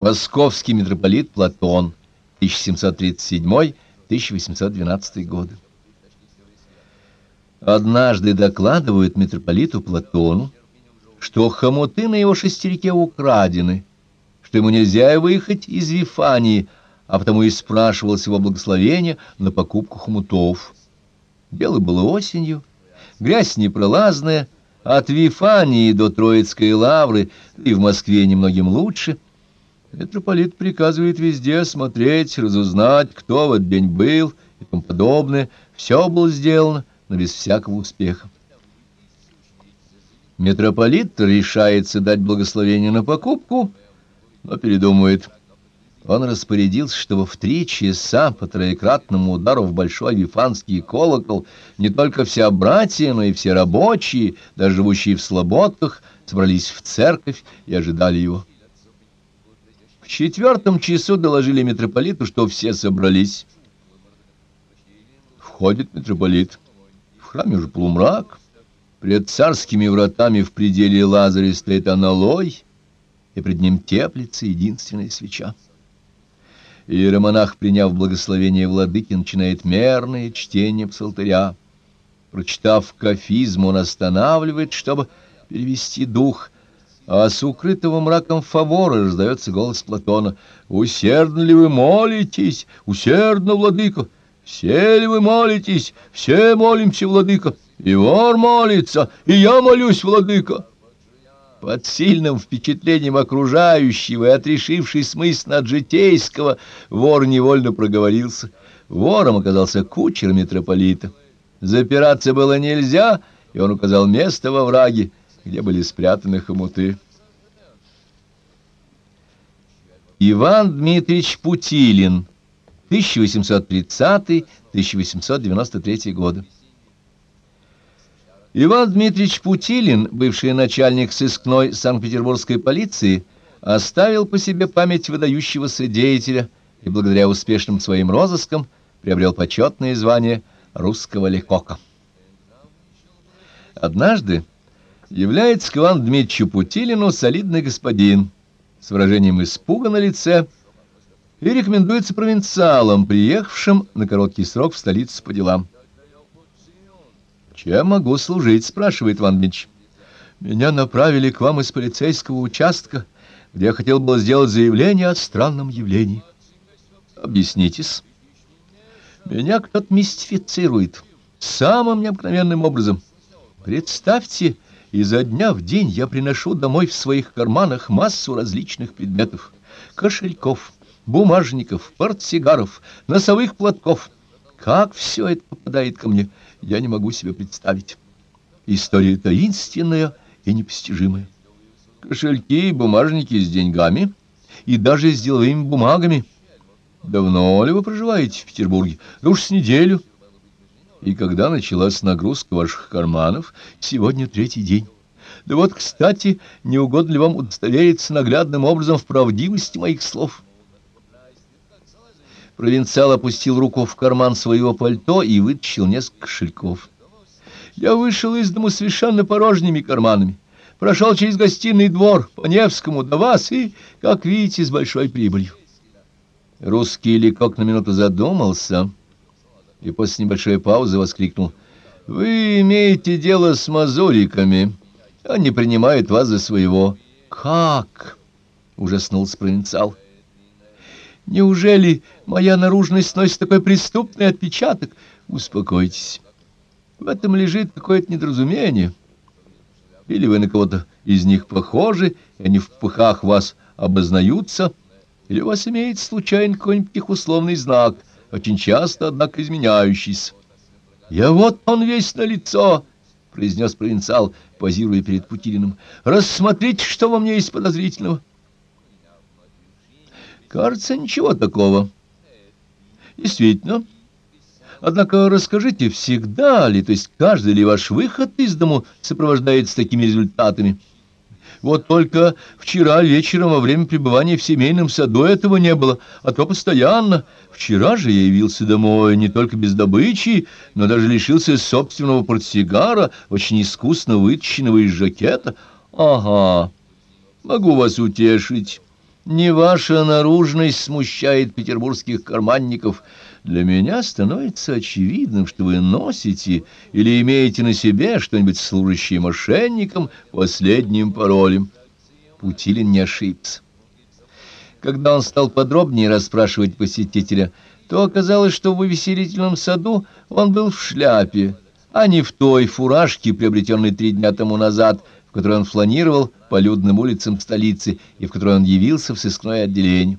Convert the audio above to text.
Московский митрополит Платон, 1737-1812 годы. Однажды докладывают митрополиту Платону, что хомуты на его шестерике украдены, что ему нельзя выехать из Вифании, а потому и спрашивалось его благословение на покупку хомутов. Дело было осенью, грязь непролазная, от Вифании до Троицкой лавры и в Москве немногим лучше — Митрополит приказывает везде осмотреть, разузнать, кто в этот день был и тому подобное. Все было сделано, но без всякого успеха. Митрополит решается дать благословение на покупку, но передумывает. Он распорядился, чтобы в три часа по троекратному удару в большой вифанский колокол не только вся братья, но и все рабочие, даже живущие в слободках, собрались в церковь и ожидали его. В четвертом часу доложили митрополиту, что все собрались. Входит митрополит. В храме уже полумрак. Пред царскими вратами в пределе Лазаря стоит аналой, и пред ним теплится единственная свеча. Иеромонах, приняв благословение владыки, начинает мерное чтение псалтыря. Прочитав кафизм, он останавливает, чтобы перевести дух — а с укрытого мраком фавора раздается голос Платона. «Усердно ли вы молитесь? Усердно, владыка! Все ли вы молитесь? Все молимся, владыка! И вор молится, и я молюсь, владыка!» Под сильным впечатлением окружающего и отрешивший смысл от житейского, вор невольно проговорился. Вором оказался кучер митрополита. Запираться было нельзя, и он указал место во враге где были спрятаны хомуты. Иван Дмитриевич Путилин, 1830-1893 годы. Иван Дмитриевич Путилин, бывший начальник сыскной Санкт-Петербургской полиции, оставил по себе память выдающегося деятеля и благодаря успешным своим розыскам приобрел почетное звание русского лекока. Однажды является к Ивану Дмитриевичу Путилину солидный господин с выражением испуга на лице и рекомендуется провинциалам, приехавшим на короткий срок в столицу по делам. «Чем могу служить?» — спрашивает Иван Дмитриевич. «Меня направили к вам из полицейского участка, где я хотел было сделать заявление о странном явлении». «Объяснитесь». «Меня кто-то мистифицирует самым необыкновенным образом. Представьте...» Изо дня в день я приношу домой в своих карманах массу различных предметов. Кошельков, бумажников, портсигаров, носовых платков. Как все это попадает ко мне, я не могу себе представить. История таинственная и непостижимая. Кошельки и бумажники с деньгами и даже с деловыми бумагами. Давно ли вы проживаете в Петербурге? Да уж с неделю. И когда началась нагрузка ваших карманов, сегодня третий день. Да вот, кстати, не угодно ли вам удостовериться наглядным образом в правдивости моих слов? Провинциал опустил руку в карман своего пальто и вытащил несколько кошельков. Я вышел из дому совершенно порожними карманами, прошел через гостиный двор по Невскому до вас и, как видите, с большой прибылью. Русский ликок на минуту задумался — и после небольшой паузы воскликнул. «Вы имеете дело с мазуриками. Они принимают вас за своего». «Как?» — ужаснулся провинциал. «Неужели моя наружность носит такой преступный отпечаток? Успокойтесь. В этом лежит какое-то недоразумение. Или вы на кого-то из них похожи, и они в пыхах вас обознаются, или у вас имеется случайно какой-нибудь их условный знак — очень часто, однако, изменяющийся. «Я вот он весь на лицо!» — произнес провинциал, позируя перед Путилиным. «Рассмотрите, что во мне есть подозрительного». «Кажется, ничего такого». «Действительно. Однако расскажите, всегда ли, то есть каждый ли ваш выход из дому сопровождается такими результатами?» Вот только вчера вечером во время пребывания в семейном саду этого не было, а то постоянно. Вчера же я явился домой не только без добычи, но даже лишился собственного портсигара, очень искусно вытащенного из жакета. Ага, могу вас утешить. Не ваша наружность смущает петербургских карманников. Для меня становится очевидным, что вы носите или имеете на себе что-нибудь служащее мошенникам последним паролем. Путилин не ошибся. Когда он стал подробнее расспрашивать посетителя, то оказалось, что в увеселительном саду он был в шляпе, а не в той фуражке, приобретенной три дня тому назад, в которой он фланировал по людным улицам столицы и в которой он явился в сыскное отделение.